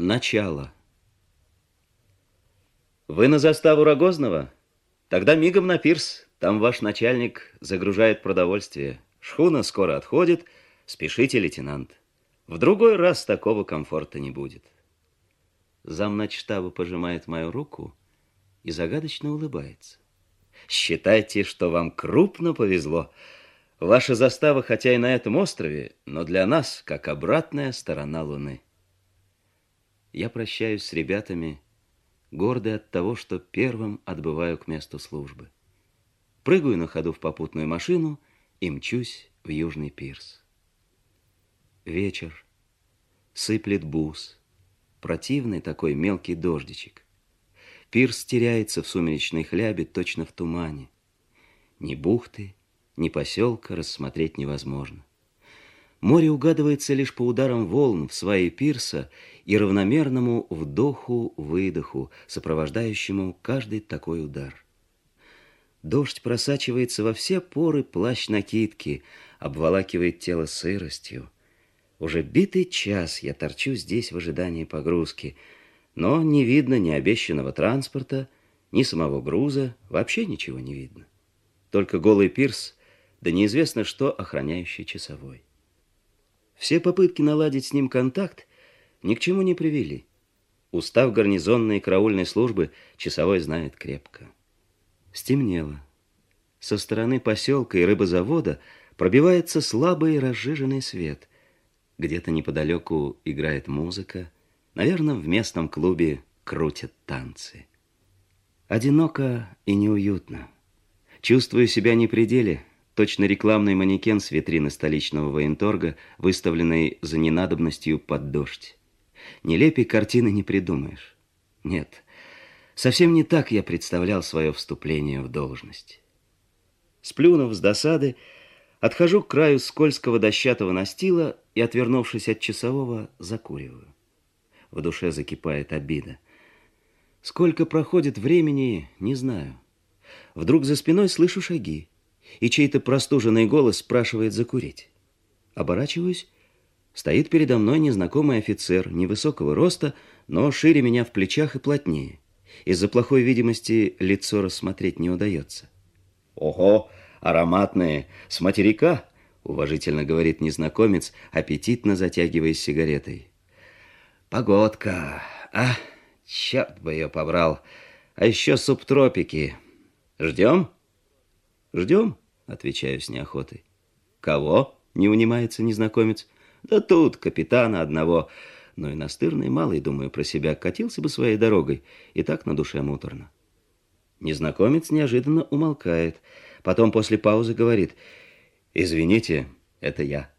Начало. Вы на заставу Рогозного? Тогда мигом на пирс. Там ваш начальник загружает продовольствие. Шхуна скоро отходит. Спешите, лейтенант. В другой раз такого комфорта не будет. Замначштаба пожимает мою руку и загадочно улыбается. Считайте, что вам крупно повезло. Ваша застава, хотя и на этом острове, но для нас как обратная сторона Луны. Я прощаюсь с ребятами, гордый от того, что первым отбываю к месту службы. Прыгаю на ходу в попутную машину и мчусь в Южный пирс. Вечер. Сыплет бус. Противный такой мелкий дождичек. Пирс теряется в сумеречной хлябе, точно в тумане. Ни бухты, ни поселка рассмотреть невозможно. Море угадывается лишь по ударам волн в свае пирса и равномерному вдоху-выдоху, сопровождающему каждый такой удар. Дождь просачивается во все поры плащ-накидки, обволакивает тело сыростью. Уже битый час я торчу здесь в ожидании погрузки, но не видно ни обещанного транспорта, ни самого груза, вообще ничего не видно. Только голый пирс, да неизвестно что охраняющий часовой. Все попытки наладить с ним контакт ни к чему не привели. Устав гарнизонной и караульной службы часовой знает крепко. Стемнело. Со стороны поселка и рыбозавода пробивается слабый разжиженный свет. Где-то неподалеку играет музыка. Наверное, в местном клубе крутят танцы. Одиноко и неуютно. Чувствую себя не при деле, Точно рекламный манекен с витрины столичного военторга, выставленный за ненадобностью под дождь. Нелепей картины не придумаешь. Нет, совсем не так я представлял свое вступление в должность. Сплюнув с досады, отхожу к краю скользкого дощатого настила и, отвернувшись от часового, закуриваю. В душе закипает обида. Сколько проходит времени, не знаю. Вдруг за спиной слышу шаги и чей-то простуженный голос спрашивает закурить. Оборачиваюсь. Стоит передо мной незнакомый офицер, невысокого роста, но шире меня в плечах и плотнее. Из-за плохой видимости лицо рассмотреть не удается. «Ого, ароматные, с материка!» — уважительно говорит незнакомец, аппетитно затягиваясь сигаретой. «Погодка! А, черт бы ее побрал! А еще субтропики! Ждем?» «Ждем», — отвечаю с неохотой. «Кого?» — не унимается незнакомец. «Да тут, капитана одного». Но и настырный малый, думаю про себя, катился бы своей дорогой, и так на душе муторно. Незнакомец неожиданно умолкает, потом после паузы говорит «Извините, это я».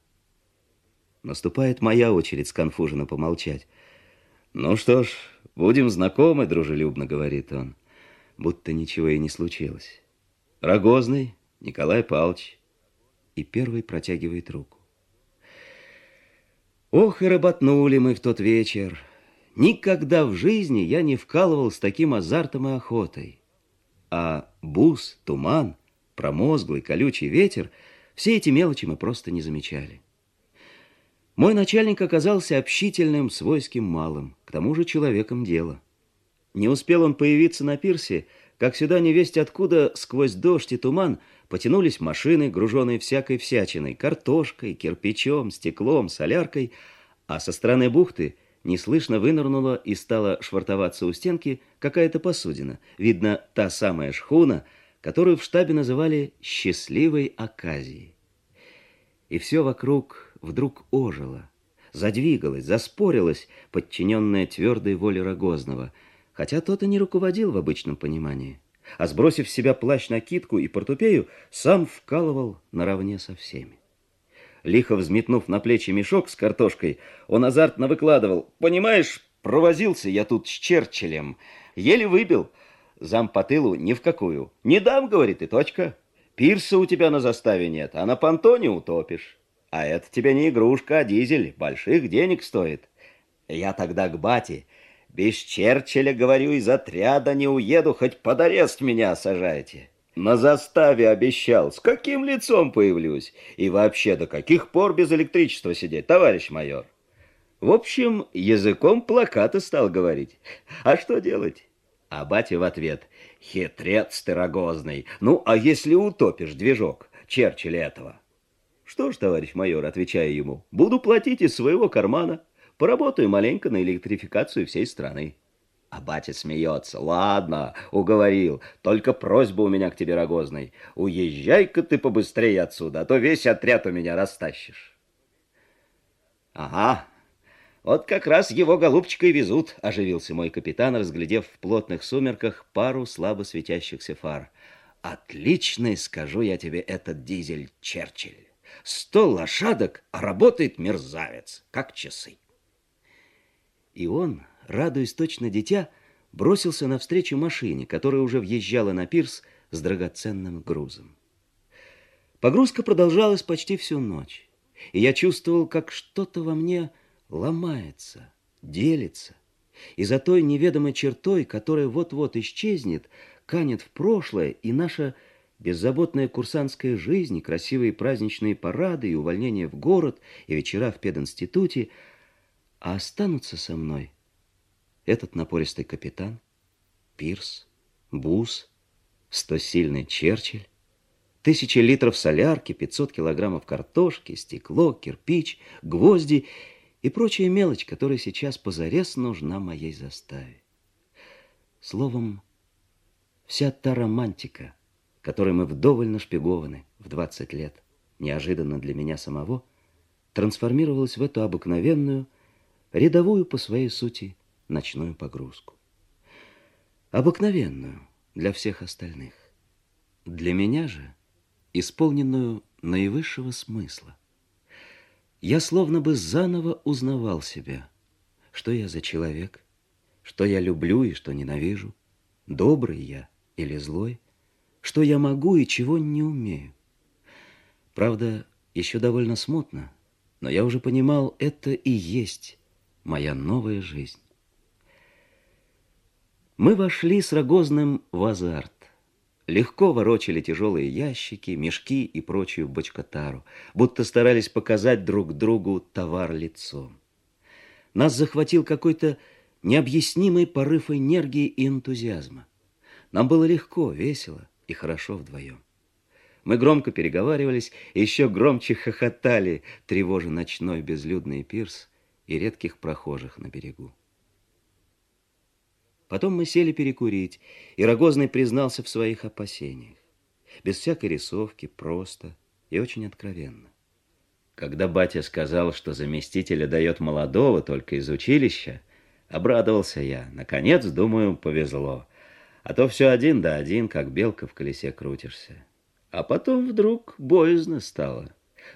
Наступает моя очередь сконфуженно помолчать. «Ну что ж, будем знакомы», — дружелюбно говорит он, будто ничего и не случилось. Рогозный Николай Павлович. И первый протягивает руку. Ох, и работнули мы в тот вечер. Никогда в жизни я не вкалывал с таким азартом и охотой. А бус, туман, промозглый, колючий ветер — все эти мелочи мы просто не замечали. Мой начальник оказался общительным, свойским малым, к тому же человеком дела. Не успел он появиться на пирсе — как сюда невесть откуда сквозь дождь и туман потянулись машины, груженные всякой всячиной, картошкой, кирпичом, стеклом, соляркой, а со стороны бухты неслышно вынырнула и стала швартоваться у стенки какая-то посудина. Видно, та самая шхуна, которую в штабе называли «счастливой оказией». И все вокруг вдруг ожило, задвигалось, заспорилось, подчиненное твердой воле Рогозного — хотя тот и не руководил в обычном понимании, а сбросив с себя плащ-накидку и портупею, сам вкалывал наравне со всеми. Лихо взметнув на плечи мешок с картошкой, он азартно выкладывал. «Понимаешь, провозился я тут с Черчиллем. Еле выбил. Зам по тылу ни в какую. Не дам, говорит, и точка. Пирса у тебя на заставе нет, а на понтоне утопишь. А это тебе не игрушка, а дизель. Больших денег стоит. Я тогда к бате без Черчилля, говорю, из отряда не уеду, хоть под арест меня сажайте. На заставе обещал, с каким лицом появлюсь. И вообще, до каких пор без электричества сидеть, товарищ майор? В общем, языком плаката стал говорить. А что делать? А батя в ответ, хитрец ты рогозный. Ну, а если утопишь движок Черчилля этого? Что ж, товарищ майор, отвечаю ему, буду платить из своего кармана. Поработаю маленько на электрификацию всей страны. А батя смеется. Ладно, уговорил. Только просьба у меня к тебе, Рогозный. Уезжай-ка ты побыстрее отсюда, а то весь отряд у меня растащишь. Ага, вот как раз его голубчика и везут, оживился мой капитан, разглядев в плотных сумерках пару слабо светящихся фар. Отличный, скажу я тебе, этот дизель Черчилль. Сто лошадок, а работает мерзавец, как часы. И он радуясь точно дитя, бросился навстречу машине, которая уже въезжала на пирс с драгоценным грузом. Погрузка продолжалась почти всю ночь, и я чувствовал, как что-то во мне ломается, делится, и за той неведомой чертой, которая вот-вот исчезнет, канет в прошлое, и наша беззаботная курсантская жизнь, красивые праздничные парады и увольнения в город, и вечера в пединституте, а останутся со мной – этот напористый капитан, Пирс, Бус, стосильный Черчилль, тысячи литров солярки, 500 килограммов картошки, стекло, кирпич, гвозди и прочая мелочь, которая сейчас позарез нужна моей заставе. Словом, вся та романтика, которой мы вдоволь нашпигованы в 20 лет, неожиданно для меня самого, трансформировалась в эту обыкновенную, рядовую по своей сути ночную погрузку. Обыкновенную для всех остальных. Для меня же исполненную наивысшего смысла. Я словно бы заново узнавал себя, что я за человек, что я люблю и что ненавижу, добрый я или злой, что я могу и чего не умею. Правда, еще довольно смутно, но я уже понимал, это и есть моя новая жизнь. Мы вошли с Рогозным в азарт. Легко ворочали тяжелые ящики, мешки и прочую бочкотару, будто старались показать друг другу товар лицом. Нас захватил какой-то необъяснимый порыв энергии и энтузиазма. Нам было легко, весело и хорошо вдвоем. Мы громко переговаривались и еще громче хохотали, тревожа ночной безлюдный пирс и редких прохожих на берегу. Потом мы сели перекурить, и Рогозный признался в своих опасениях. Без всякой рисовки, просто и очень откровенно. Когда батя сказал, что заместителя дает молодого только из училища, обрадовался я. Наконец, думаю, повезло. А то все один да один, как белка в колесе крутишься. А потом вдруг боязно стало.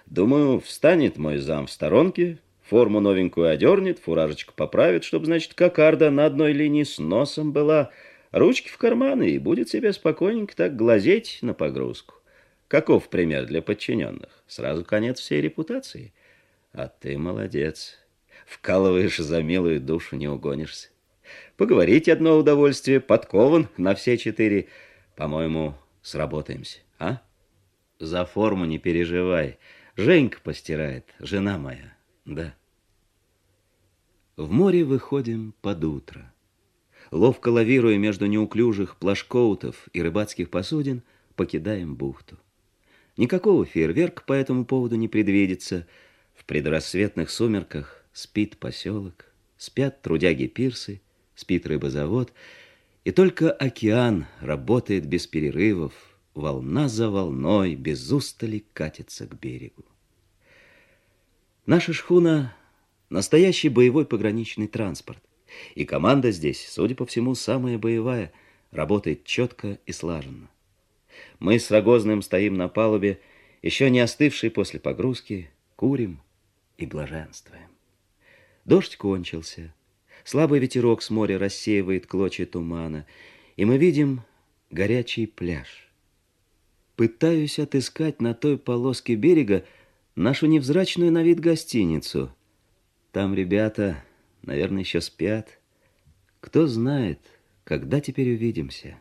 Думаю, встанет мой зам в сторонке, Форму новенькую одернет, фуражечку поправит, чтобы, значит, кокарда на одной линии с носом была, ручки в карманы, и будет себе спокойненько так глазеть на погрузку. Каков пример для подчиненных? Сразу конец всей репутации. А ты молодец. Вкалываешь за милую душу, не угонишься. Поговорить одно удовольствие, подкован на все четыре. По-моему, сработаемся, а? За форму не переживай. Женька постирает, жена моя. Да. В море выходим под утро. Ловко лавируя между неуклюжих плашкоутов и рыбацких посудин, покидаем бухту. Никакого фейерверка по этому поводу не предвидится. В предрассветных сумерках спит поселок, спят трудяги пирсы, спит рыбозавод, и только океан работает без перерывов, волна за волной без устали катится к берегу. Наша шхуна – настоящий боевой пограничный транспорт. И команда здесь, судя по всему, самая боевая, работает четко и слаженно. Мы с Рогозным стоим на палубе, еще не остывшей после погрузки, курим и блаженствуем. Дождь кончился. Слабый ветерок с моря рассеивает клочья тумана, и мы видим горячий пляж. Пытаюсь отыскать на той полоске берега нашу невзрачную на вид гостиницу. Там ребята, наверное, еще спят. Кто знает, когда теперь увидимся.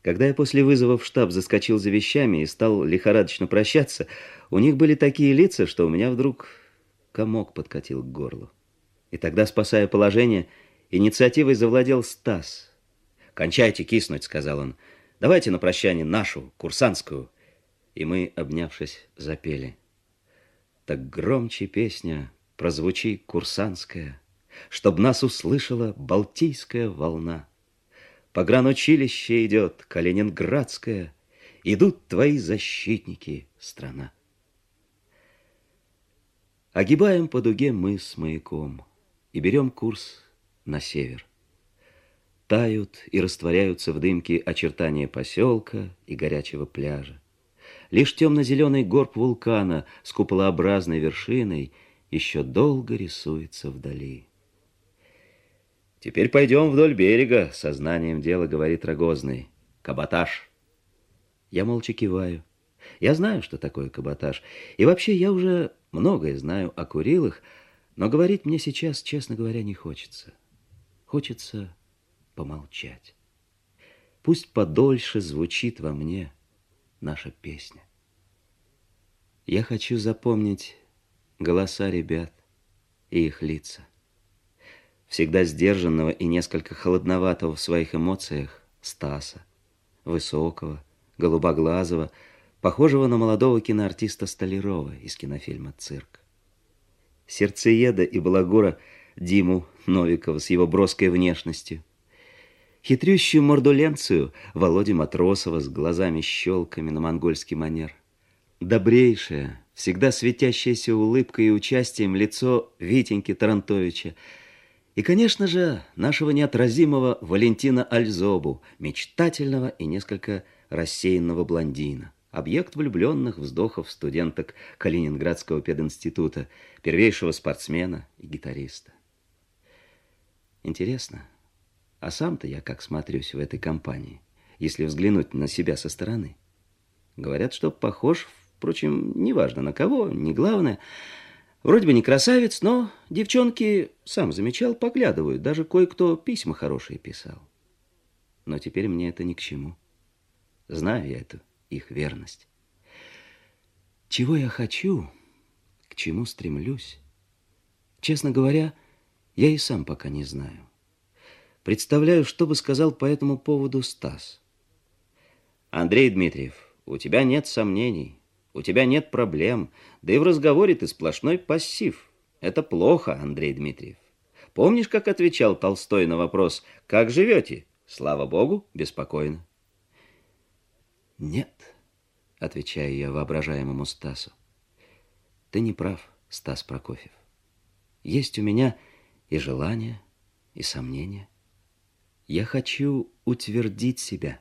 Когда я после вызова в штаб заскочил за вещами и стал лихорадочно прощаться, у них были такие лица, что у меня вдруг комок подкатил к горлу. И тогда, спасая положение, инициативой завладел Стас. «Кончайте киснуть», — сказал он. «Давайте на прощание нашу, курсантскую». И мы, обнявшись, запели. Так громче песня прозвучи курсантская, Чтоб нас услышала Балтийская волна. Погранучилище идет, Калининградская, Идут твои защитники, страна. Огибаем по дуге мы с маяком И берем курс на север. Тают и растворяются в дымке очертания поселка и горячего пляжа. Лишь темно-зеленый горб вулкана с куполообразной вершиной еще долго рисуется вдали. «Теперь пойдем вдоль берега», — сознанием дела говорит Рогозный. «Каботаж». Я молча киваю. Я знаю, что такое каботаж. И вообще я уже многое знаю о Курилах, но говорить мне сейчас, честно говоря, не хочется. Хочется помолчать. Пусть подольше звучит во мне наша песня. Я хочу запомнить голоса ребят и их лица. Всегда сдержанного и несколько холодноватого в своих эмоциях Стаса, высокого, голубоглазого, похожего на молодого киноартиста Столярова из кинофильма «Цирк». Сердцееда и балагура Диму Новикова с его броской внешностью, хитрющую мордуленцию Володю Матросова с глазами-щелками на монгольский манер, добрейшее, всегда светящееся улыбкой и участием лицо Витеньки Тарантовича, и, конечно же, нашего неотразимого Валентина Альзобу, мечтательного и несколько рассеянного блондина, объект влюбленных вздохов студенток Калининградского пединститута, первейшего спортсмена и гитариста. Интересно, а сам-то я как смотрюсь в этой компании, если взглянуть на себя со стороны? Говорят, что похож, впрочем, неважно на кого, не главное – Вроде бы не красавец, но девчонки, сам замечал, поглядывают. Даже кое-кто письма хорошие писал. Но теперь мне это ни к чему. Знаю я эту их верность. Чего я хочу, к чему стремлюсь, честно говоря, я и сам пока не знаю. Представляю, что бы сказал по этому поводу Стас. Андрей Дмитриев, у тебя нет сомнений. У тебя нет проблем, да и в разговоре ты сплошной пассив. Это плохо, Андрей Дмитриев. Помнишь, как отвечал Толстой на вопрос «Как живете?» Слава Богу, беспокойно. Нет, отвечаю я воображаемому Стасу. Ты не прав, Стас Прокофьев. Есть у меня и желание, и сомнения. Я хочу утвердить себя.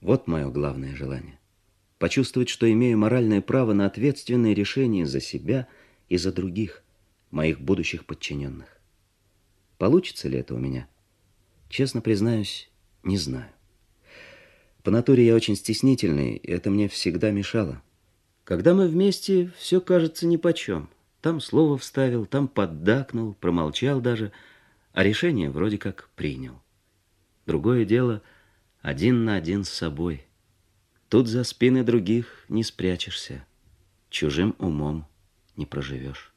Вот мое главное желание почувствовать, что имею моральное право на ответственные решения за себя и за других, моих будущих подчиненных. Получится ли это у меня? Честно признаюсь, не знаю. По натуре я очень стеснительный, и это мне всегда мешало. Когда мы вместе, все кажется нипочем. Там слово вставил, там поддакнул, промолчал даже, а решение вроде как принял. Другое дело один на один с собой – Тут за спины других не спрячешься, чужим умом не проживешь.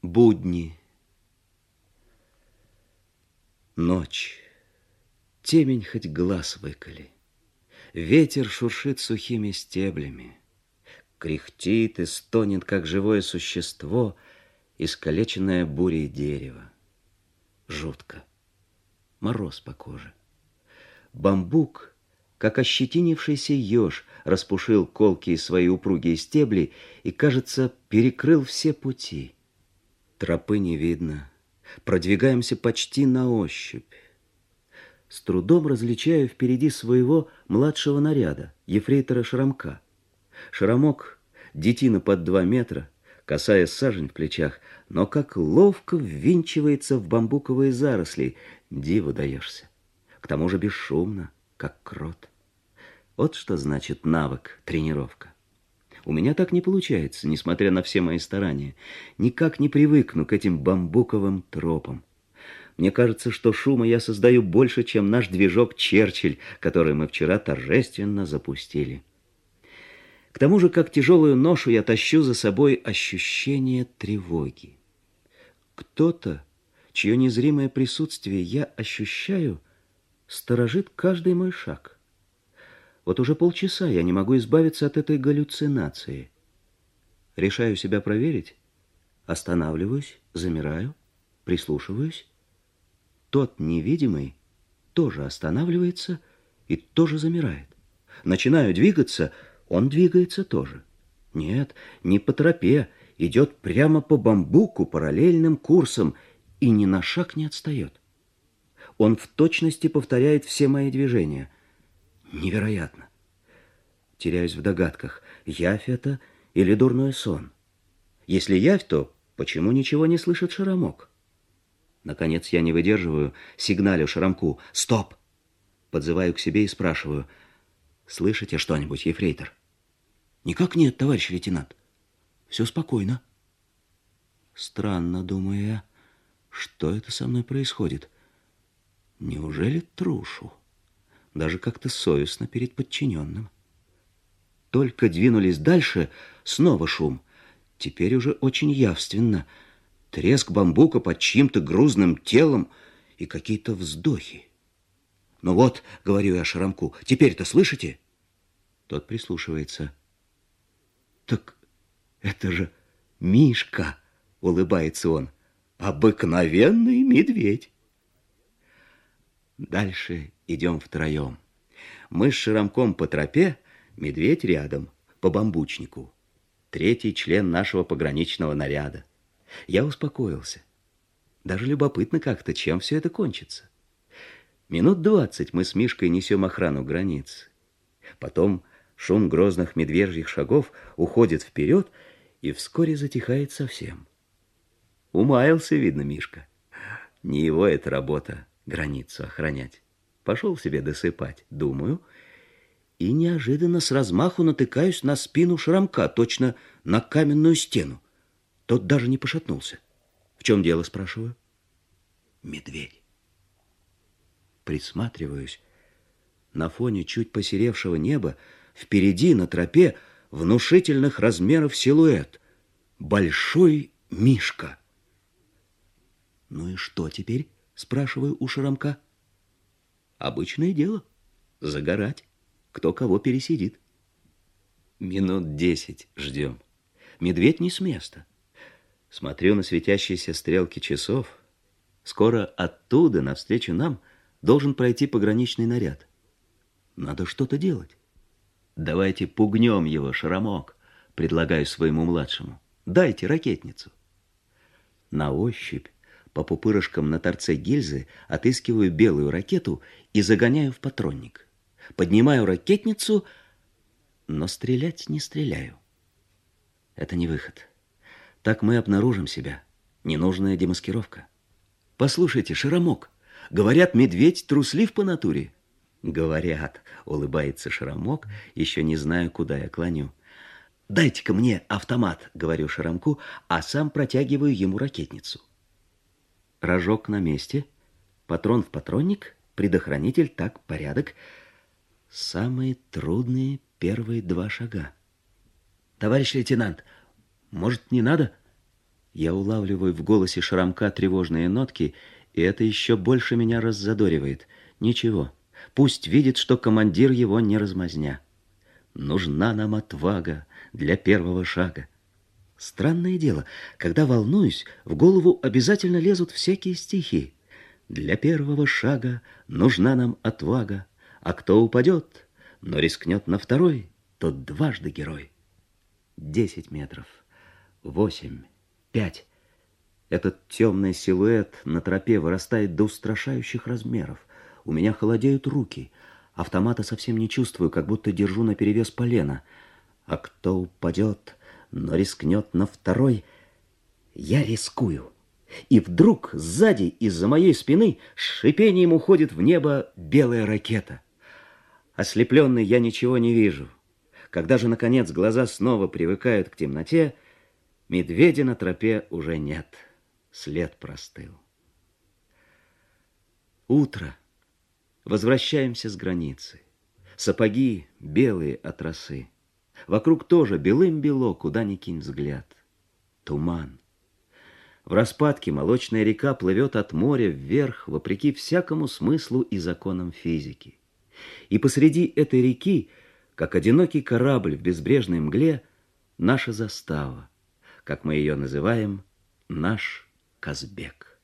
Будни. Ночь. Темень хоть глаз выколи. Ветер шуршит сухими стеблями. Кряхтит и стонет, как живое существо, искалеченное бурей дерево. Жутко. Мороз по коже. Бамбук, как ощетинившийся еж, распушил колкие свои упругие стебли и, кажется, перекрыл все пути. Тропы не видно. Продвигаемся почти на ощупь. С трудом различаю впереди своего младшего наряда, ефрейтора Шрамка. Шрамок, детина под два метра, касаясь сажень в плечах, но как ловко ввинчивается в бамбуковые заросли, диву даешься к тому же бесшумно, как крот. Вот что значит навык, тренировка. У меня так не получается, несмотря на все мои старания. Никак не привыкну к этим бамбуковым тропам. Мне кажется, что шума я создаю больше, чем наш движок Черчилль, который мы вчера торжественно запустили. К тому же, как тяжелую ношу, я тащу за собой ощущение тревоги. Кто-то, чье незримое присутствие я ощущаю, сторожит каждый мой шаг. Вот уже полчаса я не могу избавиться от этой галлюцинации. Решаю себя проверить, останавливаюсь, замираю, прислушиваюсь. Тот невидимый тоже останавливается и тоже замирает. Начинаю двигаться, он двигается тоже. Нет, не по тропе, идет прямо по бамбуку параллельным курсом и ни на шаг не отстает. Он в точности повторяет все мои движения. Невероятно. Теряюсь в догадках, явь это или дурной сон. Если явь, то почему ничего не слышит Шарамок? Наконец я не выдерживаю, сигналю Шарамку «Стоп!» Подзываю к себе и спрашиваю «Слышите что-нибудь, ефрейтор?» «Никак нет, товарищ лейтенант. Все спокойно». Странно, думаю я, что это со мной происходит. Неужели трушу? Даже как-то совестно перед подчиненным. Только двинулись дальше, снова шум. Теперь уже очень явственно. Треск бамбука под чьим-то грузным телом и какие-то вздохи. «Ну вот», — говорю я Шарамку, — «теперь-то слышите?» Тот прислушивается. «Так это же Мишка!» — улыбается он. «Обыкновенный медведь!» Дальше идем втроем. Мы с Ширамком по тропе, медведь рядом, по бамбучнику. Третий член нашего пограничного наряда. Я успокоился. Даже любопытно как-то, чем все это кончится. Минут двадцать мы с Мишкой несем охрану границ. Потом шум грозных медвежьих шагов уходит вперед и вскоре затихает совсем. Умаялся, видно, Мишка. Не его эта работа границу охранять. Пошел себе досыпать, думаю, и неожиданно с размаху натыкаюсь на спину шрамка, точно на каменную стену. Тот даже не пошатнулся. В чем дело, спрашиваю? Медведь. Присматриваюсь. На фоне чуть посеревшего неба впереди на тропе внушительных размеров силуэт. Большой Мишка. Ну и что теперь? Спрашиваю у Шарамка. Обычное дело. Загорать. Кто кого пересидит. Минут десять ждем. Медведь не с места. Смотрю на светящиеся стрелки часов. Скоро оттуда, навстречу нам, должен пройти пограничный наряд. Надо что-то делать. Давайте пугнем его, Шарамок, предлагаю своему младшему. Дайте ракетницу. На ощупь по пупырышкам на торце гильзы отыскиваю белую ракету и загоняю в патронник. Поднимаю ракетницу, но стрелять не стреляю. Это не выход. Так мы обнаружим себя. Ненужная демаскировка. Послушайте, Шарамок, говорят, медведь труслив по натуре. Говорят, улыбается Шарамок, еще не знаю, куда я клоню. «Дайте-ка мне автомат», — говорю Шарамку, а сам протягиваю ему ракетницу. Рожок на месте, патрон в патронник, предохранитель, так, порядок. Самые трудные первые два шага. Товарищ лейтенант, может, не надо? Я улавливаю в голосе Шрамка тревожные нотки, и это еще больше меня раззадоривает. Ничего, пусть видит, что командир его не размазня. Нужна нам отвага для первого шага. Странное дело, когда волнуюсь, в голову обязательно лезут всякие стихи. Для первого шага нужна нам отвага, а кто упадет, но рискнет на второй, тот дважды герой. Десять метров, восемь, пять. Этот темный силуэт на тропе вырастает до устрашающих размеров. У меня холодеют руки. Автомата совсем не чувствую, как будто держу на перевес полена. А кто упадет, но рискнет на второй. Я рискую. И вдруг сзади, из-за моей спины, с шипением уходит в небо белая ракета. Ослепленный я ничего не вижу. Когда же, наконец, глаза снова привыкают к темноте, медведя на тропе уже нет. След простыл. Утро. Возвращаемся с границы. Сапоги белые от росы. Вокруг тоже белым-бело, куда ни кинь взгляд. Туман. В распадке молочная река плывет от моря вверх, вопреки всякому смыслу и законам физики. И посреди этой реки, как одинокий корабль в безбрежной мгле, наша застава, как мы ее называем, наш Казбек.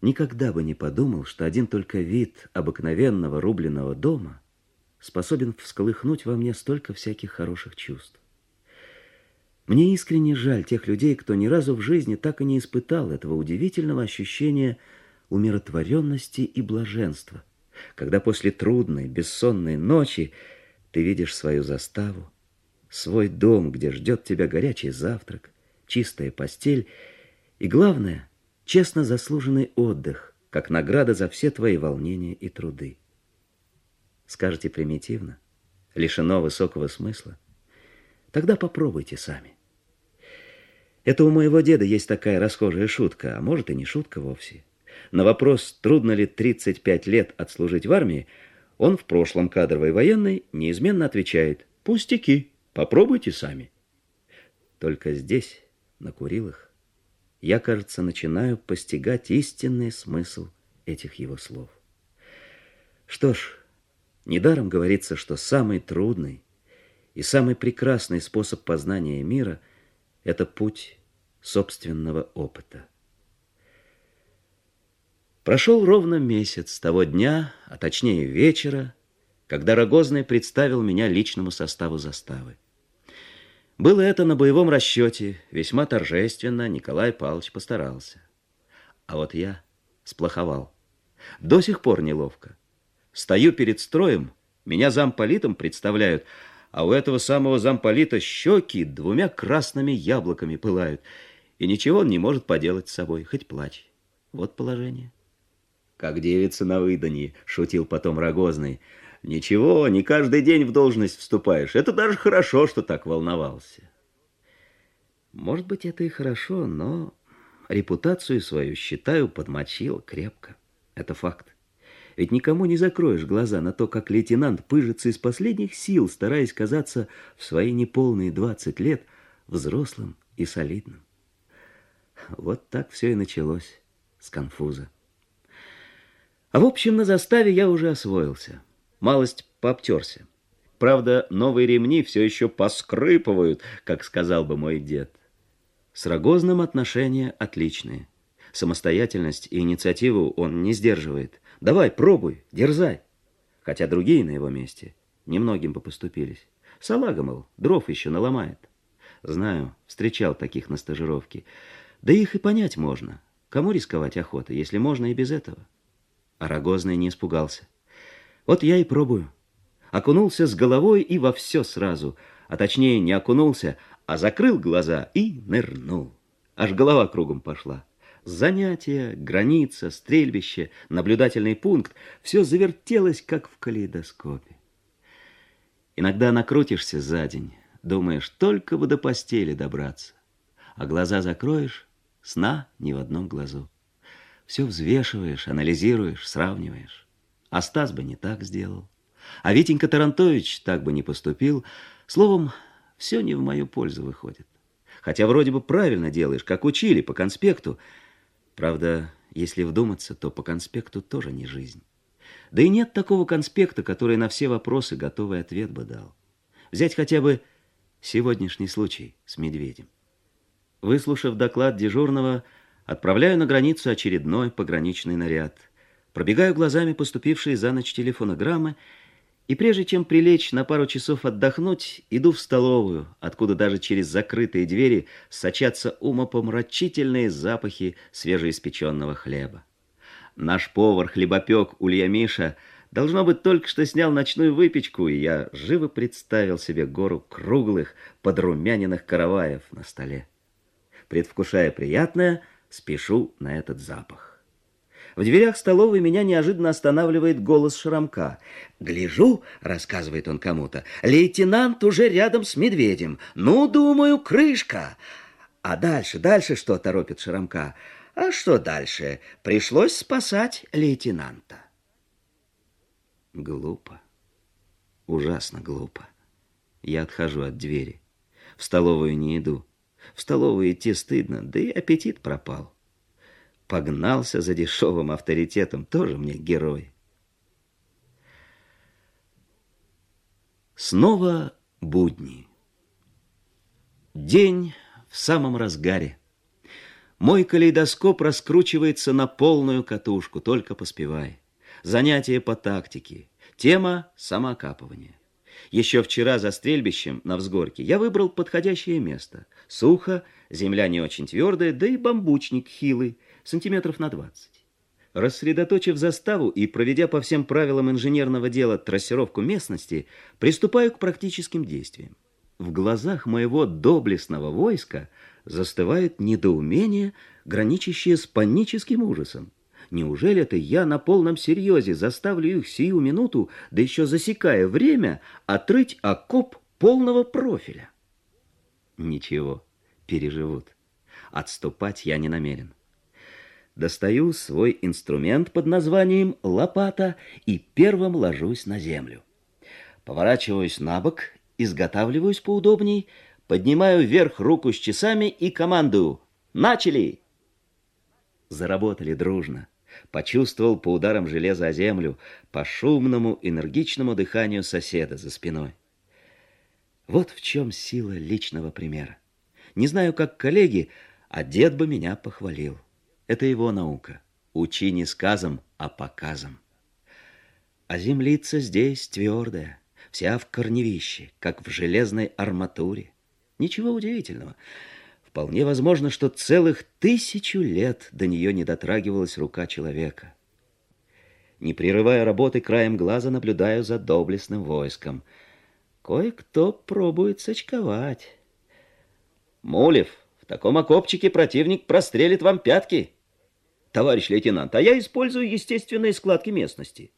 Никогда бы не подумал, что один только вид обыкновенного рубленого дома способен всколыхнуть во мне столько всяких хороших чувств. Мне искренне жаль тех людей, кто ни разу в жизни так и не испытал этого удивительного ощущения умиротворенности и блаженства, когда после трудной, бессонной ночи ты видишь свою заставу, свой дом, где ждет тебя горячий завтрак, чистая постель и, главное, честно заслуженный отдых, как награда за все твои волнения и труды. Скажете примитивно, лишено высокого смысла? Тогда попробуйте сами. Это у моего деда есть такая расхожая шутка, а может и не шутка вовсе. На вопрос, трудно ли 35 лет отслужить в армии, он в прошлом кадровой военной неизменно отвечает «Пустяки, попробуйте сами». Только здесь, на Курилах, я, кажется, начинаю постигать истинный смысл этих его слов. Что ж, недаром говорится, что самый трудный и самый прекрасный способ познания мира – это путь собственного опыта. Прошел ровно месяц с того дня, а точнее вечера, когда Рогозный представил меня личному составу заставы. Было это на боевом расчете, весьма торжественно Николай Павлович постарался. А вот я сплоховал. До сих пор неловко. Стою перед строем, меня замполитом представляют, а у этого самого замполита щеки двумя красными яблоками пылают, и ничего он не может поделать с собой, хоть плачь. Вот положение. Как девица на выданье, шутил потом Рогозный. Ничего, не каждый день в должность вступаешь. Это даже хорошо, что так волновался. Может быть, это и хорошо, но репутацию свою, считаю, подмочил крепко. Это факт. Ведь никому не закроешь глаза на то, как лейтенант пыжится из последних сил, стараясь казаться в свои неполные двадцать лет взрослым и солидным. Вот так все и началось с конфуза. А в общем, на заставе я уже освоился. Малость пообтерся. Правда, новые ремни все еще поскрипывают, как сказал бы мой дед. С Рогозным отношения отличные. Самостоятельность и инициативу он не сдерживает. Давай, пробуй, дерзай. Хотя другие на его месте немногим бы поступились. Салага, мол, дров еще наломает. Знаю, встречал таких на стажировке. Да их и понять можно. Кому рисковать охота, если можно и без этого? А Рогозный не испугался. Вот я и пробую. Окунулся с головой и во все сразу. А точнее, не окунулся, а закрыл глаза и нырнул. Аж голова кругом пошла. Занятия, граница, стрельбище, наблюдательный пункт — все завертелось, как в калейдоскопе. Иногда накрутишься за день, думаешь, только бы до постели добраться. А глаза закроешь — сна ни в одном глазу. Все взвешиваешь, анализируешь, сравниваешь. А Стас бы не так сделал. А Витенька Тарантович так бы не поступил. Словом, все не в мою пользу выходит. Хотя вроде бы правильно делаешь, как учили по конспекту — Правда, если вдуматься, то по конспекту тоже не жизнь. Да и нет такого конспекта, который на все вопросы готовый ответ бы дал. Взять хотя бы сегодняшний случай с медведем. Выслушав доклад дежурного, отправляю на границу очередной пограничный наряд. Пробегаю глазами поступившие за ночь телефонограммы и прежде чем прилечь на пару часов отдохнуть, иду в столовую, откуда даже через закрытые двери сочатся умопомрачительные запахи свежеиспеченного хлеба. Наш повар-хлебопек Улья Миша должно быть только что снял ночную выпечку, и я живо представил себе гору круглых, подрумяненных караваев на столе. Предвкушая приятное, спешу на этот запах. В дверях столовой меня неожиданно останавливает голос Шрамка. «Гляжу», — рассказывает он кому-то, — «лейтенант уже рядом с медведем. Ну, думаю, крышка». А дальше, дальше что торопит Шрамка? А что дальше? Пришлось спасать лейтенанта. Глупо. Ужасно глупо. Я отхожу от двери. В столовую не иду. В столовую идти стыдно, да и аппетит пропал. Погнался за дешевым авторитетом, тоже мне герой. Снова будни. День в самом разгаре. Мой калейдоскоп раскручивается на полную катушку, только поспевай. Занятия по тактике. Тема – самоокапывание. Еще вчера за стрельбищем на взгорке я выбрал подходящее место. Сухо, земля не очень твердая, да и бамбучник хилый, сантиметров на двадцать. Рассредоточив заставу и проведя по всем правилам инженерного дела трассировку местности, приступаю к практическим действиям. В глазах моего доблестного войска застывает недоумение, граничащее с паническим ужасом. Неужели это я на полном серьезе заставлю их сию минуту, да еще засекая время, отрыть окоп полного профиля? Ничего, переживут. Отступать я не намерен. Достаю свой инструмент под названием лопата и первым ложусь на землю. Поворачиваюсь на бок, изготавливаюсь поудобней, поднимаю вверх руку с часами и командую «Начали!» Заработали дружно почувствовал по ударам железа о землю, по шумному, энергичному дыханию соседа за спиной. Вот в чем сила личного примера. Не знаю, как коллеги, а дед бы меня похвалил. Это его наука. Учи не сказом, а показом. А землица здесь твердая, вся в корневище, как в железной арматуре. Ничего удивительного. Вполне возможно, что целых тысячу лет до нее не дотрагивалась рука человека. Не прерывая работы, краем глаза наблюдаю за доблестным войском. Кое-кто пробует сочковать. Мулев, в таком окопчике противник прострелит вам пятки. Товарищ лейтенант, а я использую естественные складки местности.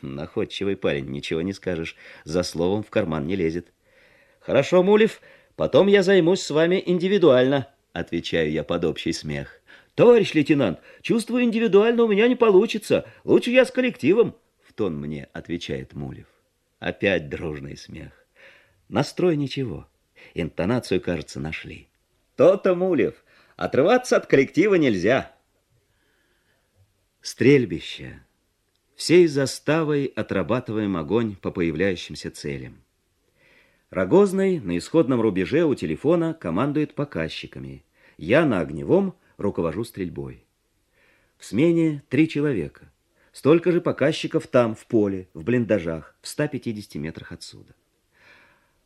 Находчивый парень, ничего не скажешь. За словом в карман не лезет. Хорошо, Мулев, — Потом я займусь с вами индивидуально, отвечаю я под общий смех. Товарищ лейтенант, чувствую, индивидуально у меня не получится. Лучше я с коллективом, в тон мне отвечает Мулев. Опять дружный смех. Настрой ничего. Интонацию, кажется, нашли. То-то, Мулев, отрываться от коллектива нельзя. Стрельбище. Всей заставой отрабатываем огонь по появляющимся целям. Рогозный на исходном рубеже у телефона командует показчиками. Я на огневом руковожу стрельбой. В смене три человека. Столько же показчиков там, в поле, в блиндажах, в 150 метрах отсюда.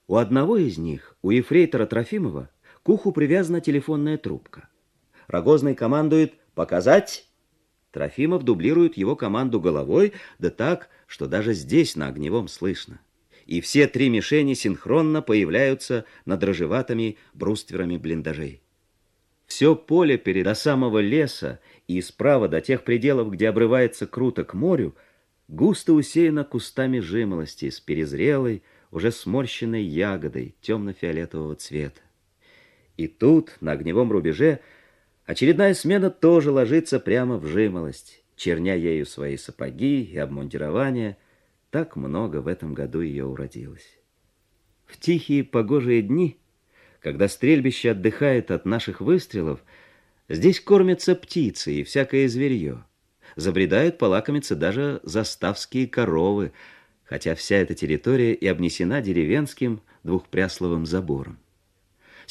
У одного из них, у ефрейтора Трофимова, к уху привязана телефонная трубка. Рогозный командует «Показать!» Трофимов дублирует его команду головой, да так, что даже здесь на огневом слышно и все три мишени синхронно появляются над рыжеватыми брустверами блиндажей. Все поле перед до самого леса и справа до тех пределов, где обрывается круто к морю, густо усеяно кустами жимолости с перезрелой, уже сморщенной ягодой темно-фиолетового цвета. И тут, на огневом рубеже, очередная смена тоже ложится прямо в жимолость, черня ею свои сапоги и обмундирование — так много в этом году ее уродилось. В тихие погожие дни, когда стрельбище отдыхает от наших выстрелов, здесь кормятся птицы и всякое зверье. Забредают полакомиться даже заставские коровы, хотя вся эта территория и обнесена деревенским двухпрясловым забором.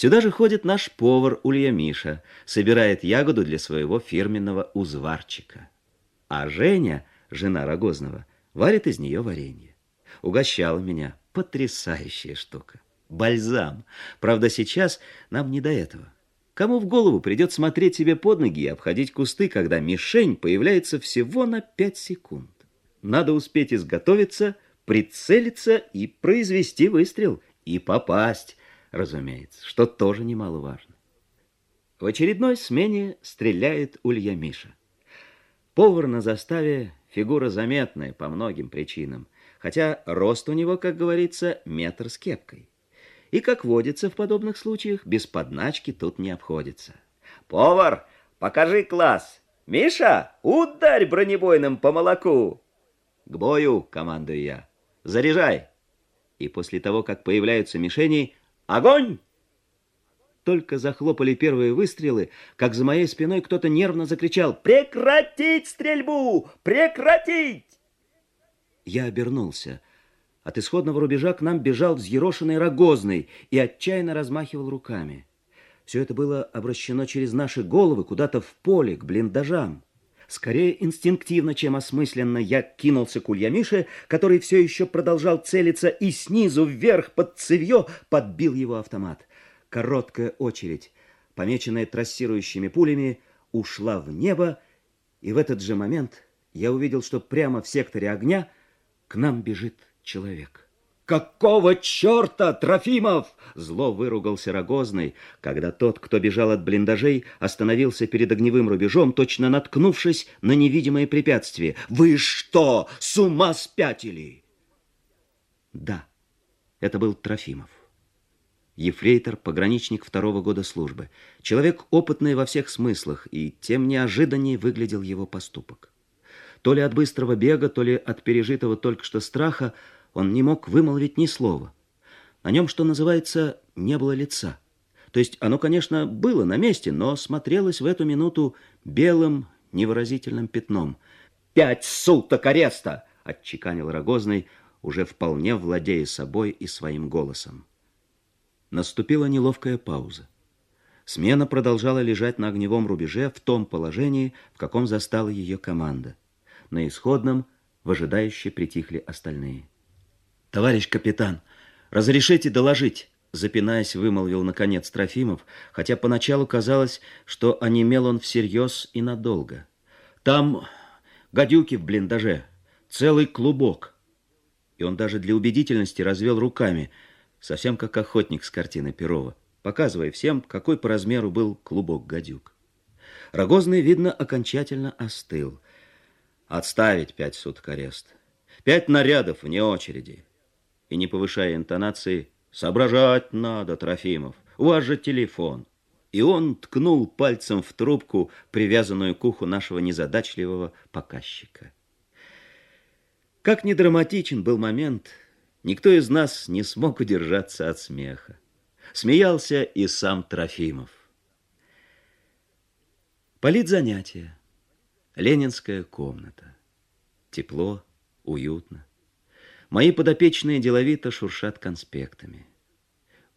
Сюда же ходит наш повар Улья Миша, собирает ягоду для своего фирменного узварчика. А Женя, жена Рогозного, варит из нее варенье. Угощала меня. Потрясающая штука. Бальзам. Правда, сейчас нам не до этого. Кому в голову придет смотреть себе под ноги и обходить кусты, когда мишень появляется всего на пять секунд? Надо успеть изготовиться, прицелиться и произвести выстрел. И попасть, разумеется, что тоже немаловажно. В очередной смене стреляет Улья Миша. Повар на заставе Фигура заметная по многим причинам, хотя рост у него, как говорится, метр с кепкой. И, как водится в подобных случаях, без подначки тут не обходится. «Повар, покажи класс! Миша, ударь бронебойным по молоку!» «К бою!» — командую я. «Заряжай!» и после того, как появляются мишени, огонь! Только захлопали первые выстрелы, как за моей спиной кто-то нервно закричал «Прекратить стрельбу! Прекратить!» Я обернулся. От исходного рубежа к нам бежал взъерошенный Рогозный и отчаянно размахивал руками. Все это было обращено через наши головы куда-то в поле, к блиндажам. Скорее инстинктивно, чем осмысленно, я кинулся к Ульямише, который все еще продолжал целиться, и снизу вверх под цевье подбил его автомат. Короткая очередь, помеченная трассирующими пулями, ушла в небо, и в этот же момент я увидел, что прямо в секторе огня к нам бежит человек. «Какого черта, Трофимов?» Зло выругался Рогозный, когда тот, кто бежал от блиндажей, остановился перед огневым рубежом, точно наткнувшись на невидимое препятствие. «Вы что, с ума спятили?» Да, это был Трофимов. Ефрейтор, пограничник второго года службы. Человек опытный во всех смыслах, и тем неожиданнее выглядел его поступок. То ли от быстрого бега, то ли от пережитого только что страха, он не мог вымолвить ни слова. На нем, что называется, не было лица. То есть оно, конечно, было на месте, но смотрелось в эту минуту белым невыразительным пятном. «Пять суток ареста!» — отчеканил Рогозный, уже вполне владея собой и своим голосом. Наступила неловкая пауза. Смена продолжала лежать на огневом рубеже в том положении, в каком застала ее команда. На исходном, выжидающе притихли остальные. «Товарищ капитан, разрешите доложить?» Запинаясь, вымолвил, наконец, Трофимов, хотя поначалу казалось, что онемел он всерьез и надолго. «Там гадюки в блиндаже, целый клубок». И он даже для убедительности развел руками, совсем как охотник с картины Перова, показывая всем, какой по размеру был клубок гадюк. Рогозный, видно, окончательно остыл. «Отставить пять суток арест. Пять нарядов вне очереди» и, не повышая интонации, «Соображать надо, Трофимов, у вас же телефон». И он ткнул пальцем в трубку, привязанную к уху нашего незадачливого показчика. Как ни драматичен был момент, никто из нас не смог удержаться от смеха. Смеялся и сам Трофимов. Политзанятие. Ленинская комната. Тепло, уютно. Мои подопечные деловито шуршат конспектами.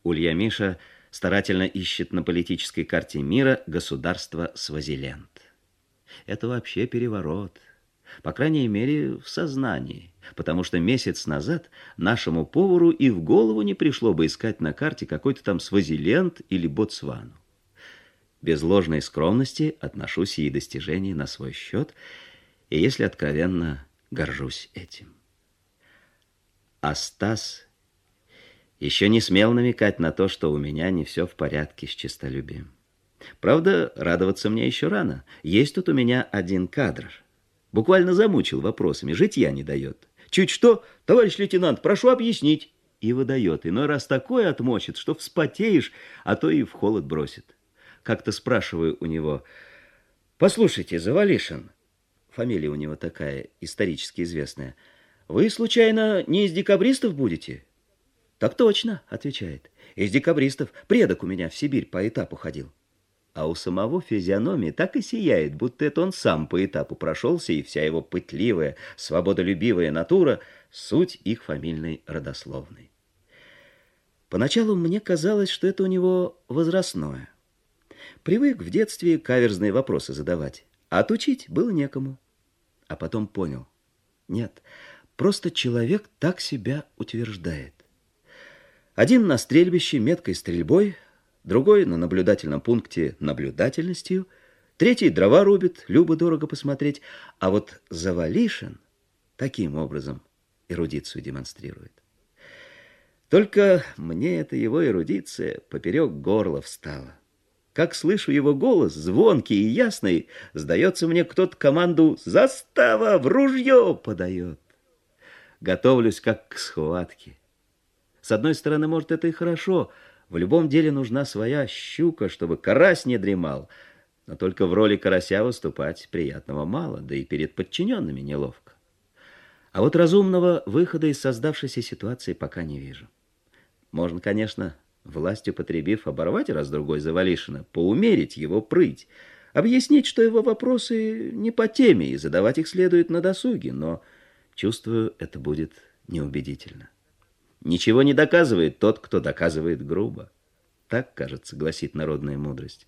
Улья Миша старательно ищет на политической карте мира государство Свазиленд. Это вообще переворот. По крайней мере, в сознании. Потому что месяц назад нашему повару и в голову не пришло бы искать на карте какой-то там Свазиленд или Ботсвану. Без ложной скромности отношусь и достижения на свой счет, и, если откровенно, горжусь этим. А Стас еще не смел намекать на то, что у меня не все в порядке с честолюбием. Правда, радоваться мне еще рано. Есть тут у меня один кадр. Буквально замучил вопросами, житья не дает. Чуть что, товарищ лейтенант, прошу объяснить. И выдает. Иной раз такое отмочит, что вспотеешь, а то и в холод бросит. Как-то спрашиваю у него, послушайте, Завалишин, фамилия у него такая, исторически известная, — вы, случайно, не из декабристов будете? Так точно, отвечает. Из декабристов. Предок у меня в Сибирь по этапу ходил. А у самого физиономии так и сияет, будто это он сам по этапу прошелся, и вся его пытливая, свободолюбивая натура — суть их фамильной родословной. Поначалу мне казалось, что это у него возрастное. Привык в детстве каверзные вопросы задавать, а отучить было некому. А потом понял. Нет, Просто человек так себя утверждает. Один на стрельбище меткой стрельбой, другой на наблюдательном пункте наблюдательностью, третий дрова рубит, любо-дорого посмотреть, а вот Завалишин таким образом эрудицию демонстрирует. Только мне эта его эрудиция поперек горла встала. Как слышу его голос, звонкий и ясный, сдается мне кто-то команду «Застава! В ружье!» подает готовлюсь как к схватке. С одной стороны, может, это и хорошо. В любом деле нужна своя щука, чтобы карась не дремал. Но только в роли карася выступать приятного мало, да и перед подчиненными неловко. А вот разумного выхода из создавшейся ситуации пока не вижу. Можно, конечно, властью потребив, оборвать раз-другой Завалишина, поумерить его прыть, объяснить, что его вопросы не по теме, и задавать их следует на досуге, но, чувствую, это будет неубедительно. Ничего не доказывает тот, кто доказывает грубо. Так, кажется, гласит народная мудрость.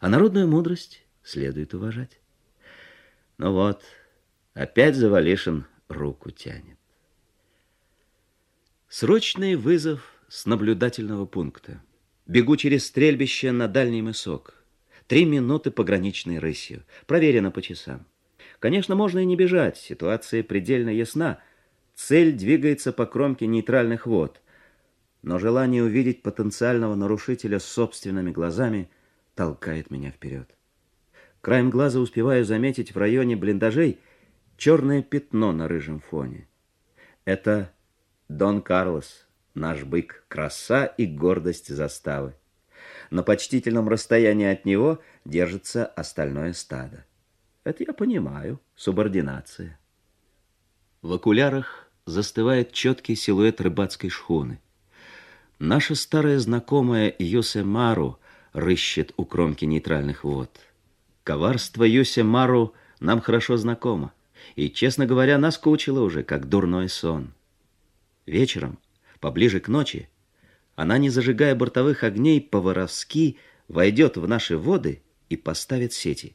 А народную мудрость следует уважать. Ну вот, опять Завалишин руку тянет. Срочный вызов с наблюдательного пункта. Бегу через стрельбище на дальний мысок. Три минуты пограничной рысью. Проверено по часам. Конечно, можно и не бежать. Ситуация предельно ясна. Цель двигается по кромке нейтральных вод. Но желание увидеть потенциального нарушителя собственными глазами толкает меня вперед. Краем глаза успеваю заметить в районе блиндажей черное пятно на рыжем фоне. Это Дон Карлос, наш бык, краса и гордость заставы. На почтительном расстоянии от него держится остальное стадо. Это я понимаю, субординация. В окулярах застывает четкий силуэт рыбацкой шхуны. Наша старая знакомая Юсе Мару рыщет у кромки нейтральных вод. Коварство Юсе Мару нам хорошо знакомо, и, честно говоря, наскучило уже, как дурной сон. Вечером, поближе к ночи, она, не зажигая бортовых огней, по-воровски войдет в наши воды и поставит сети.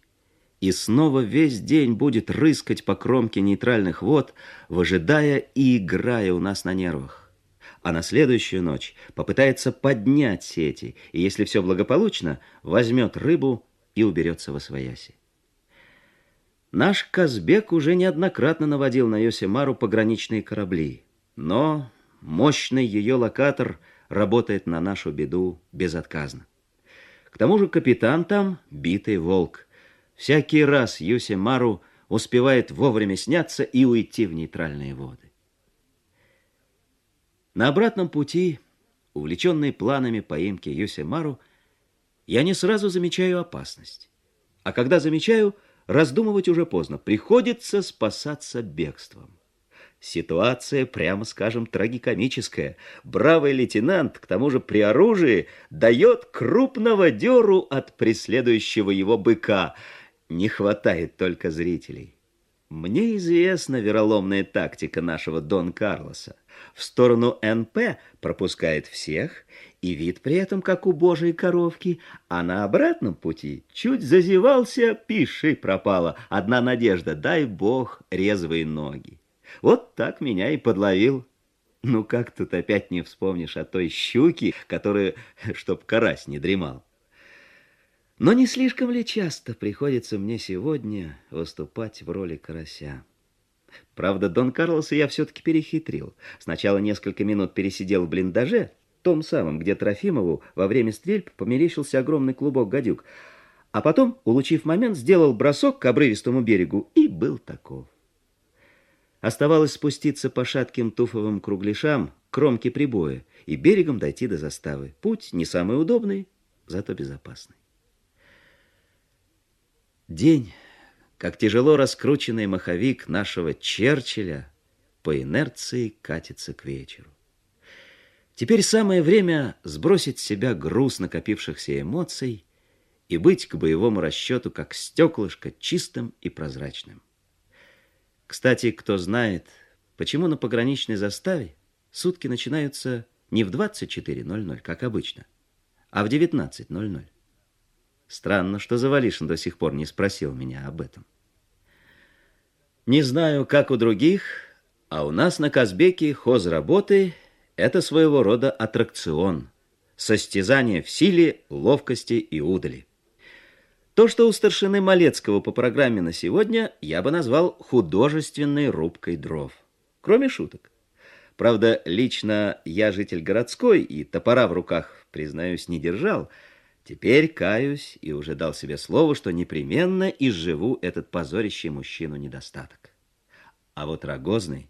И снова весь день будет рыскать по кромке нейтральных вод, выжидая и играя у нас на нервах. А на следующую ночь попытается поднять сети, и если все благополучно, возьмет рыбу и уберется во свояси. Наш Казбек уже неоднократно наводил на Йосемару пограничные корабли, но мощный ее локатор – работает на нашу беду безотказно. К тому же капитан там битый волк. Всякий раз Юсе Мару успевает вовремя сняться и уйти в нейтральные воды. На обратном пути, увлеченный планами поимки Юсе Мару, я не сразу замечаю опасность. А когда замечаю, раздумывать уже поздно. Приходится спасаться бегством. Ситуация, прямо скажем, трагикомическая. Бравый лейтенант, к тому же при оружии, дает крупного деру от преследующего его быка. Не хватает только зрителей. Мне известна вероломная тактика нашего Дон Карлоса. В сторону НП пропускает всех, и вид при этом, как у божьей коровки, а на обратном пути чуть зазевался, пиши пропала. Одна надежда, дай бог, резвые ноги. Вот так меня и подловил. Ну как тут опять не вспомнишь о той щуке, которая, чтоб карась не дремал. Но не слишком ли часто приходится мне сегодня выступать в роли карася? Правда, Дон Карлоса я все-таки перехитрил. Сначала несколько минут пересидел в блиндаже, том самом, где Трофимову во время стрельб померещился огромный клубок гадюк, а потом, улучив момент, сделал бросок к обрывистому берегу и был таков. Оставалось спуститься по шатким туфовым кругляшам кромке прибоя и берегом дойти до заставы. Путь не самый удобный, зато безопасный. День, как тяжело раскрученный маховик нашего Черчилля, по инерции катится к вечеру. Теперь самое время сбросить с себя груз накопившихся эмоций и быть к боевому расчету как стеклышко чистым и прозрачным. Кстати, кто знает, почему на пограничной заставе сутки начинаются не в 24.00, как обычно, а в 19.00. Странно, что Завалишин до сих пор не спросил меня об этом. Не знаю, как у других, а у нас на Казбеке хозработы – это своего рода аттракцион, состязание в силе, ловкости и удали. То, что у старшины Малецкого по программе на сегодня, я бы назвал художественной рубкой дров. Кроме шуток. Правда, лично я житель городской и топора в руках, признаюсь, не держал. Теперь каюсь и уже дал себе слово, что непременно изживу этот позорящий мужчину недостаток. А вот Рогозный...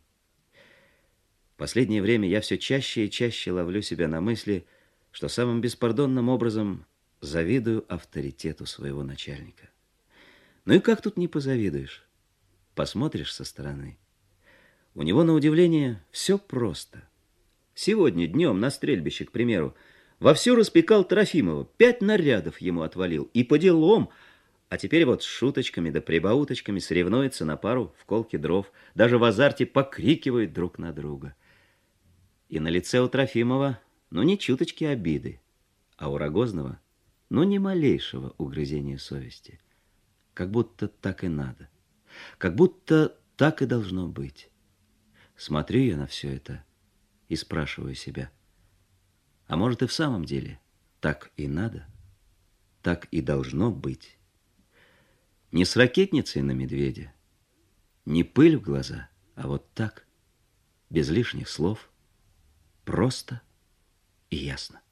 Последнее время я все чаще и чаще ловлю себя на мысли, что самым беспардонным образом завидую авторитету своего начальника. Ну и как тут не позавидуешь? Посмотришь со стороны. У него, на удивление, все просто. Сегодня днем на стрельбище, к примеру, вовсю распекал Трофимова, пять нарядов ему отвалил, и по делам, а теперь вот с шуточками да прибауточками соревнуется на пару в колке дров, даже в азарте покрикивают друг на друга. И на лице у Трофимова, ну, не чуточки обиды, а у Рогозного, ну, ни малейшего угрызения совести. Как будто так и надо. Как будто так и должно быть. Смотрю я на все это и спрашиваю себя, а может и в самом деле так и надо, так и должно быть. Не с ракетницей на медведя, не пыль в глаза, а вот так, без лишних слов, просто и ясно.